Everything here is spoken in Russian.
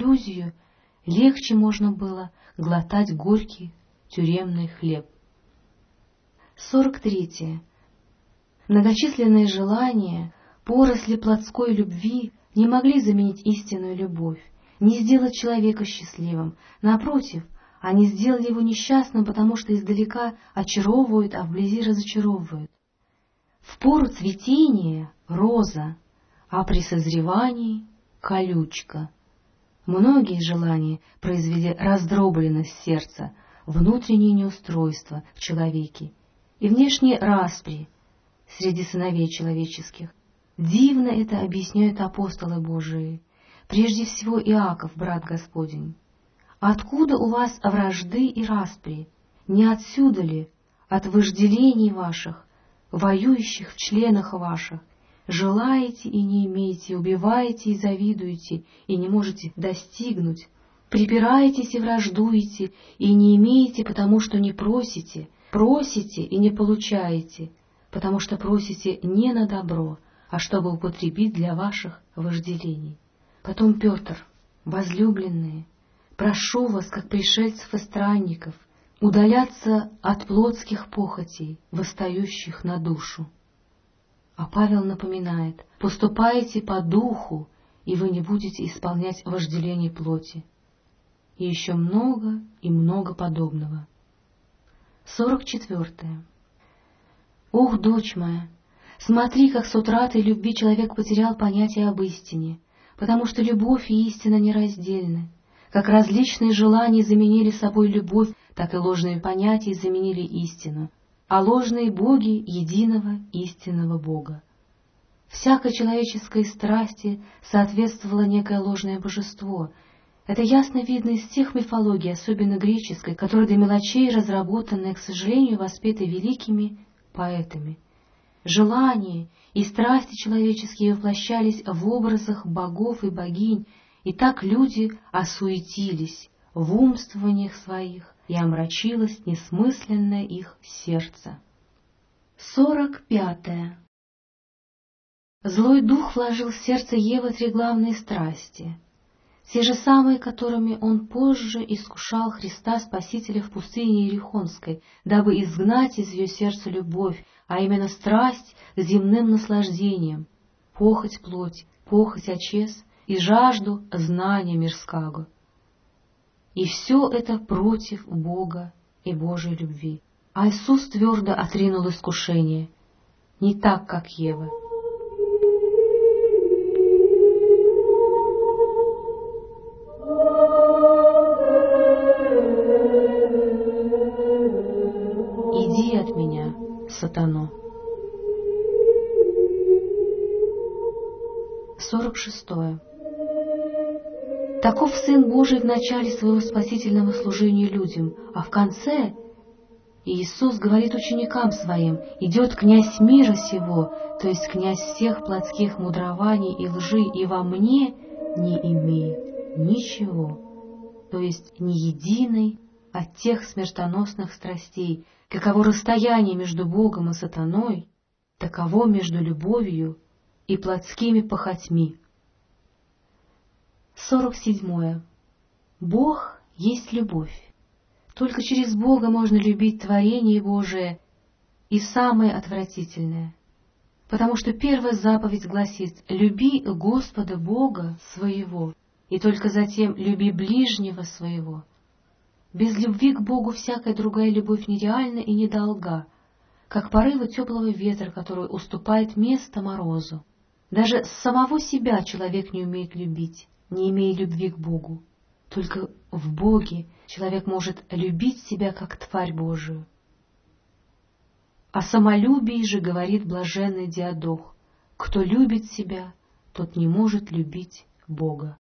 иллюзию, легче можно было глотать горький тюремный хлеб. 43. Многочисленные желания, поросли плотской любви не могли заменить истинную любовь, не сделать человека счастливым. Напротив, они сделали его несчастным, потому что издалека очаровывают, а вблизи разочаровывают. В пору цветения — роза, а при созревании — колючка. Многие желания произвели раздробленность сердца, внутреннее неустройство в человеке и внешние распри среди сыновей человеческих. Дивно это объясняют апостолы Божии, прежде всего Иаков, брат Господень. Откуда у вас вражды и распри? Не отсюда ли, от вожделений ваших, воюющих в членах ваших? Желаете и не имеете, убиваете и завидуете, и не можете достигнуть, припираетесь и враждуете, и не имеете, потому что не просите, просите и не получаете, потому что просите не на добро, а чтобы употребить для ваших вожделений. Потом Петр, возлюбленные, прошу вас, как пришельцев и странников, удаляться от плотских похотей, восстающих на душу. А Павел напоминает, поступайте по духу, и вы не будете исполнять вожделение плоти. И еще много и много подобного. Сорок четвертое. Ох, дочь моя, смотри, как с утратой любви человек потерял понятие об истине, потому что любовь и истина нераздельны. Как различные желания заменили собой любовь, так и ложные понятия заменили истину, а ложные боги — единого истинного Бога. Всякой человеческой страсти соответствовало некое ложное божество. Это ясно видно из тех мифологий, особенно греческой, которые до мелочей разработаны, к сожалению, воспеты великими поэтами. Желания и страсти человеческие воплощались в образах богов и богинь, и так люди осуетились в умствованиях своих, и омрачилось несмысленное их сердце. Сорок пятое. Злой дух вложил в сердце Евы три главные страсти — те же самые, которыми он позже искушал Христа Спасителя в пустыне Иерихонской, дабы изгнать из ее сердца любовь, а именно страсть к земным наслаждениям, похоть плоть, похоть очес и жажду знания мирского. И все это против Бога и Божьей любви. А Иисус твердо отринул искушение, не так, как Ева. сатано. 46. Таков Сын Божий в начале своего спасительного служения людям, а в конце Иисус говорит ученикам своим, идет князь мира сего, то есть князь всех плотских мудрований и лжи, и во мне не имеет ничего, то есть ни единой от тех смертоносных страстей, каково расстояние между Богом и сатаной, таково между любовью и плотскими похотьми. 47. Бог есть любовь. Только через Бога можно любить творение Божие и самое отвратительное, потому что первая заповедь гласит «люби Господа Бога своего, и только затем люби ближнего своего». Без любви к Богу всякая другая любовь нереальна и недолга, как порывы теплого ветра, который уступает место морозу. Даже самого себя человек не умеет любить, не имея любви к Богу. Только в Боге человек может любить себя как тварь Божию. О самолюбии же говорит блаженный Диадох, кто любит себя, тот не может любить Бога.